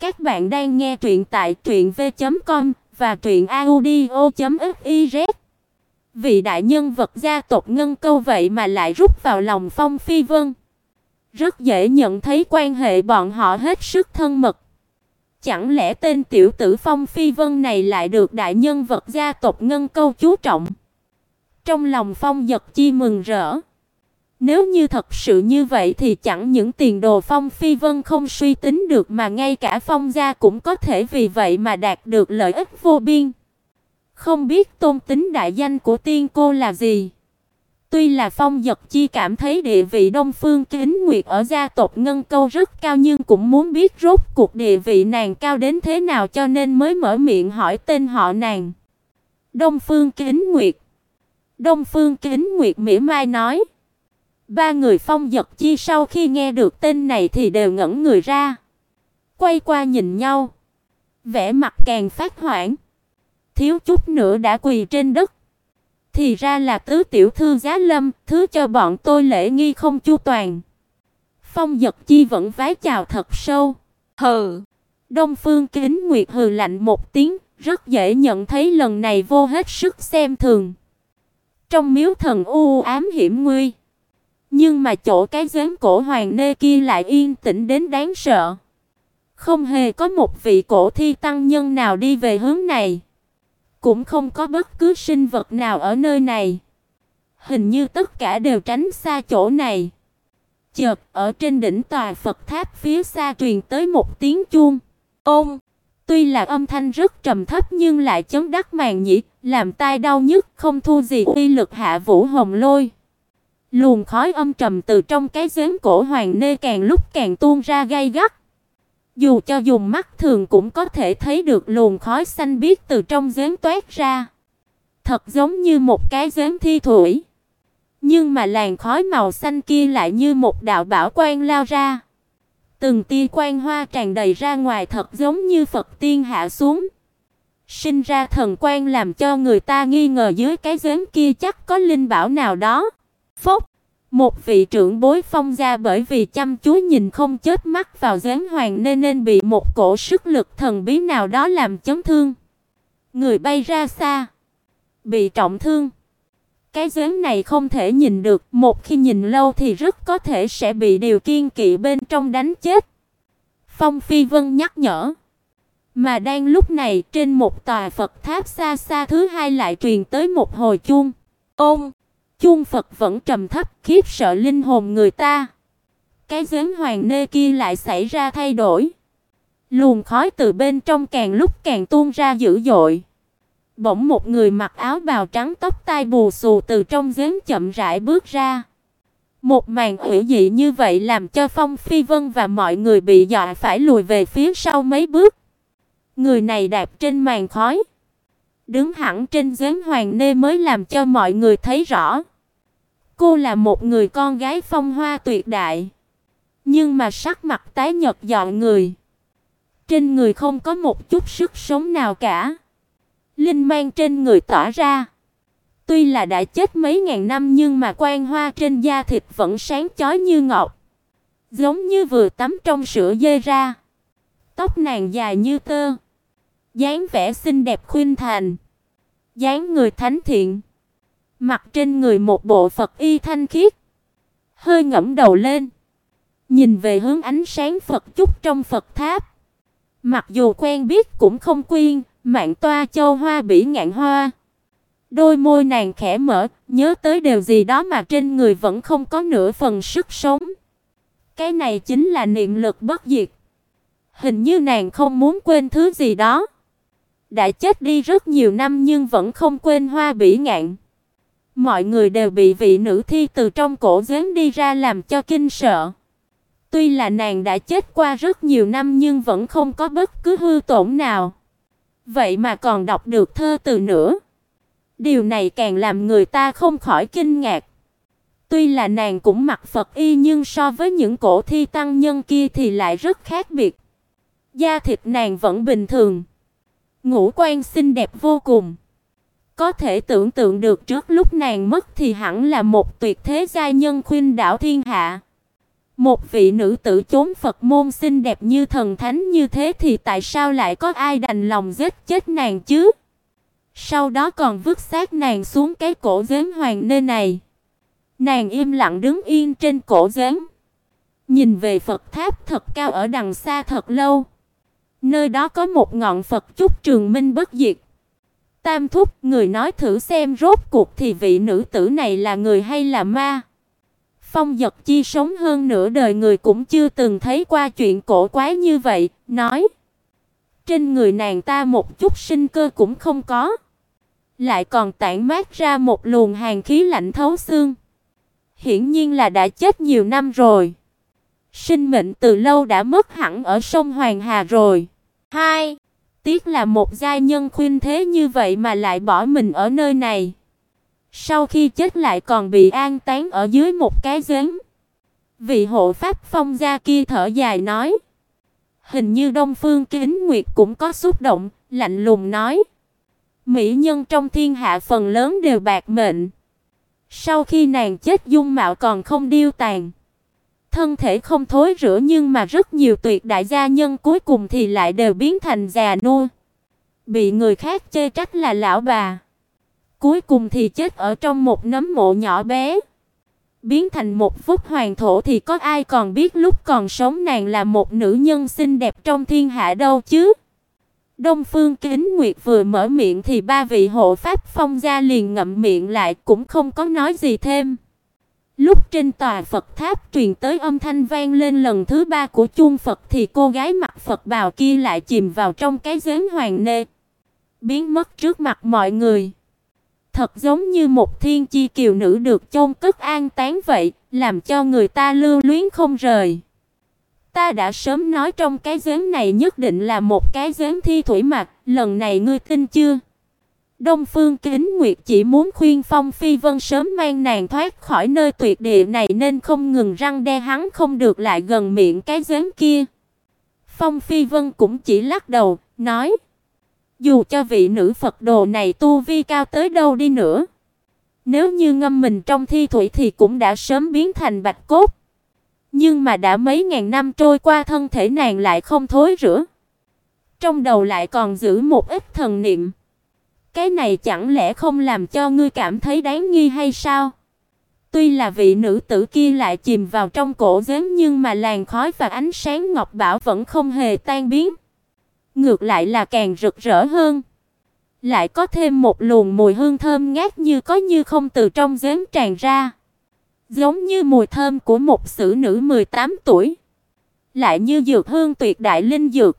Các bạn đang nghe truyện tại truyệnv.com và truyệnaudio.fiz. Vị đại nhân vật gia tộc Ngân Câu vậy mà lại rút vào lòng Phong Phi Vân. Rất dễ nhận thấy quan hệ bọn họ hết sức thân mật. Chẳng lẽ tên tiểu tử Phong Phi Vân này lại được đại nhân vật gia tộc Ngân Câu chú trọng? Trong lòng Phong Dật Chi mừng rỡ. Nếu như thật sự như vậy thì chẳng những tiền đồ Phong Phi Vân không suy tính được mà ngay cả Phong gia cũng có thể vì vậy mà đạt được lợi ích vô biên. Không biết tôn tính đại danh của tiên cô là gì? Tuy là Phong Dật Chi cảm thấy địa vị Đông Phương Kính Nguyệt ở gia tộc Ngân Câu rất cao nhưng cũng muốn biết rốt cuộc địa vị nàng cao đến thế nào cho nên mới mở miệng hỏi tên họ nàng. Đông Phương Kính Nguyệt. Đông Phương Kính Nguyệt mỉa mai nói: Ba người Phong Dật Chi sau khi nghe được tên này thì đều ngẩn người ra, quay qua nhìn nhau, vẻ mặt càng phát hoảng, thiếu chút nữa đã quỳ trên đất. Thì ra là tứ tiểu thư Giá Lâm, thứ cho bọn tôi lễ nghi không chu toàn. Phong Dật Chi vẫn vái chào thật sâu. Hừ. Đông Phương Kính Nguyệt hừ lạnh một tiếng, rất dễ nhận thấy lần này vô hết sức xem thường. Trong miếu thần u ám hiểm nguy, nhưng mà chỗ cái giếng cổ hoàng nê kia lại yên tĩnh đến đáng sợ. Không hề có một vị cổ thi tăng nhân nào đi về hướng này, cũng không có bất cứ sinh vật nào ở nơi này. Hình như tất cả đều tránh xa chỗ này. Chợt, ở trên đỉnh tòa Phật tháp phía xa truyền tới một tiếng chuông. Ôm, tuy là âm thanh rất trầm thấp nhưng lại chấn đắc màn nhĩ, làm tai đau nhức, không thu gì uy lực hạ vũ hồng lôi. Luồng khói âm trầm từ trong cái giếng cổ hoàng nê càng lúc càng tuôn ra gay gắt. Dù cho dùng mắt thường cũng có thể thấy được luồng khói xanh biếc từ trong giếng toát ra. Thật giống như một cái giếng thi thủy. Nhưng mà làn khói màu xanh kia lại như một đạo bảo quang lao ra. Từng tia quang hoa tràn đầy ra ngoài thật giống như Phật tiên hạ xuống. Sinh ra thần quang làm cho người ta nghi ngờ dưới cái giếng kia chắc có linh bảo nào đó. Phốc, một vị trưởng bối phong gia bởi vì chăm chú nhìn không chết mắt vào giếng hoàng nên nên bị một cổ sức lực thần bí nào đó làm chấn thương. Người bay ra xa, bị trọng thương. Cái giếng này không thể nhìn được, một khi nhìn lâu thì rất có thể sẽ bị điều kiên kỵ bên trong đánh chết. Phong Phi Vân nhắc nhở. Mà đang lúc này, trên một tòa Phật tháp xa xa thứ hai lại truyền tới một hồi chuông. Ôm Chuông Phật vẫn trầm thấp, khiếp sợ linh hồn người ta. Cái giếng hoàng nê kia lại xảy ra thay đổi. Luồng khói từ bên trong càng lúc càng tuôn ra dữ dội. Bỗng một người mặc áo bào trắng tóc tai bù xù từ trong giếng chậm rãi bước ra. Một màn hủy dị như vậy làm cho Phong Phi Vân và mọi người bị dọa phải lùi về phía sau mấy bước. Người này đạp trên màn khói, đứng hẳn trên giếng hoàng nê mới làm cho mọi người thấy rõ. Cô là một người con gái phong hoa tuyệt đại, nhưng mà sắc mặt tái nhợt dọn người. Trên người không có một chút sức sống nào cả. Linh mang trên người tỏa ra. Tuy là đã chết mấy ngàn năm nhưng mà quan hoa trên da thịt vẫn sáng chói như ngọc, giống như vừa tắm trong sữa dê ra. Tóc nàng dài như tơ, dáng vẻ xinh đẹp khuynh thành, dáng người thánh thiện. Mặc trên người một bộ Phật y thanh khiết, hơi ngẩng đầu lên, nhìn về hướng ánh sáng Phật chút trong Phật tháp. Mặc dù quen biết cũng không quyên, mạng toa châu hoa bỉ ngạn hoa. Đôi môi nàng khẽ mở, nhớ tới điều gì đó mà trên người vẫn không có nửa phần sức sống. Cái này chính là niệm lực bất diệt. Hình như nàng không muốn quên thứ gì đó. Đã chết đi rất nhiều năm nhưng vẫn không quên hoa bỉ ngạn. Mọi người đều bị vị nữ thi từ trong cổ giếng đi ra làm cho kinh sợ. Tuy là nàng đã chết qua rất nhiều năm nhưng vẫn không có bất cứ hư tổn nào. Vậy mà còn đọc được thơ từ nữa. Điều này càng làm người ta không khỏi kinh ngạc. Tuy là nàng cũng mặc Phật y nhưng so với những cổ thi tăng nhân kia thì lại rất khác biệt. Da thịt nàng vẫn bình thường, ngũ quan xinh đẹp vô cùng. Có thể tưởng tượng được trước lúc nàng mất thì hẳn là một tuyệt thế gia nhân khuynh đảo thiên hạ. Một vị nữ tử chốn Phật môn xinh đẹp như thần thánh như thế thì tại sao lại có ai đành lòng giết chết nàng chứ? Sau đó còn vứt xác nàng xuống cái cổ giếng hoàng nơi này. Nàng im lặng đứng yên trên cổ giếng, nhìn về Phật tháp thật cao ở đằng xa thật lâu. Nơi đó có một ngọn Phật chúc trường minh bất diệt. Tam thúc, người nói thử xem rốt cuộc thì vị nữ tử này là người hay là ma? Phong Dật Chi sống hơn nửa đời người cũng chưa từng thấy qua chuyện cổ quái như vậy, nói: "Trên người nàng ta một chút sinh cơ cũng không có, lại còn tản mát ra một luồng hàn khí lạnh thấu xương. Hiển nhiên là đã chết nhiều năm rồi. Sinh mệnh từ lâu đã mất hẳn ở sông Hoàng Hà rồi." Hai, tiếc là một gia nhân khuyên thế như vậy mà lại bỏ mình ở nơi này. Sau khi chết lại còn bị an táng ở dưới một cái giếng. Vị hộ pháp phong gia kia thở dài nói: Hình như Đông Phương Kính Nguyệt cũng có xúc động, lạnh lùng nói: Mỹ nhân trong thiên hạ phần lớn đều bạc mệnh. Sau khi nàng chết dung mạo còn không điêu tàn, thân thể không thối rữa nhưng mà rất nhiều tuyệt đại gia nhân cuối cùng thì lại đều biến thành già nua, bị người khác chê trách là lão bà. Cuối cùng thì chết ở trong một nấm mộ nhỏ bé. Biến thành một phúc hoàng thổ thì có ai còn biết lúc còn sống nàng là một nữ nhân xinh đẹp trong thiên hạ đâu chứ? Đông Phương Kính Nguyệt vừa mở miệng thì ba vị hộ pháp phong gia liền ngậm miệng lại cũng không có nói gì thêm. Lúc trên tòa Phật tháp truyền tới âm thanh vang lên lần thứ ba của chuông Phật thì cô gái mặc Phật bào kia lại chìm vào trong cái giếng hoàng nê, biến mất trước mặt mọi người thật giống như một thiên chi kiều nữ được chôn cất an táng vậy, làm cho người ta lưu luyến không rời. Ta đã sớm nói trong cái giếng này nhất định là một cái giếng thi thủy mặc, lần này ngươi tin chưa? Đông Phương Kính Nguyệt chỉ muốn khuyên Phong Phi Vân sớm mang nàng thoát khỏi nơi tuyệt địa này nên không ngừng răng đe hắn không được lại gần miệng cái giếng kia. Phong Phi Vân cũng chỉ lắc đầu, nói: dù cho vị nữ Phật đồ này tu vi cao tới đâu đi nữa, nếu như ngâm mình trong thi thủy thì cũng đã sớm biến thành bạch cốt. Nhưng mà đã mấy ngàn năm trôi qua thân thể nàng lại không thối rữa. Trong đầu lại còn giữ một ít thần niệm. Cái này chẳng lẽ không làm cho ngươi cảm thấy đáng nghi hay sao? Tuy là vị nữ tử kia lại chìm vào trong cổ giếng nhưng mà làn khói và ánh sáng ngọc bảo vẫn không hề tan biến ngược lại là càng rực rỡ hơn. Lại có thêm một luồng mùi hương thơm ngát như có như không từ trong giếng tràn ra, giống như mùi thơm của một xử nữ 18 tuổi, lại như dược hương tuyệt đại linh dược.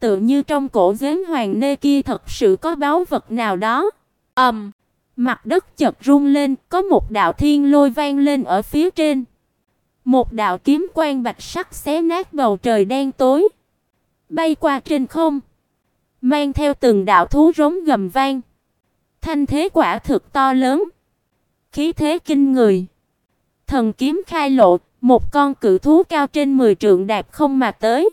Tự như trong cổ giếng hoàng nê kia thật sự có báu vật nào đó. Ầm, um, mặt đất chợt rung lên, có một đạo thiên lôi vang lên ở phía trên. Một đạo kiếm quang bạch sắc xé nát bầu trời đen tối bay qua trên không, mang theo từng đạo thú rống gầm vang. Thanh thế quả thực to lớn, khí thế kinh người. Thần kiếm khai lộ, một con cự thú cao trên 10 trượng đạp không mà tới.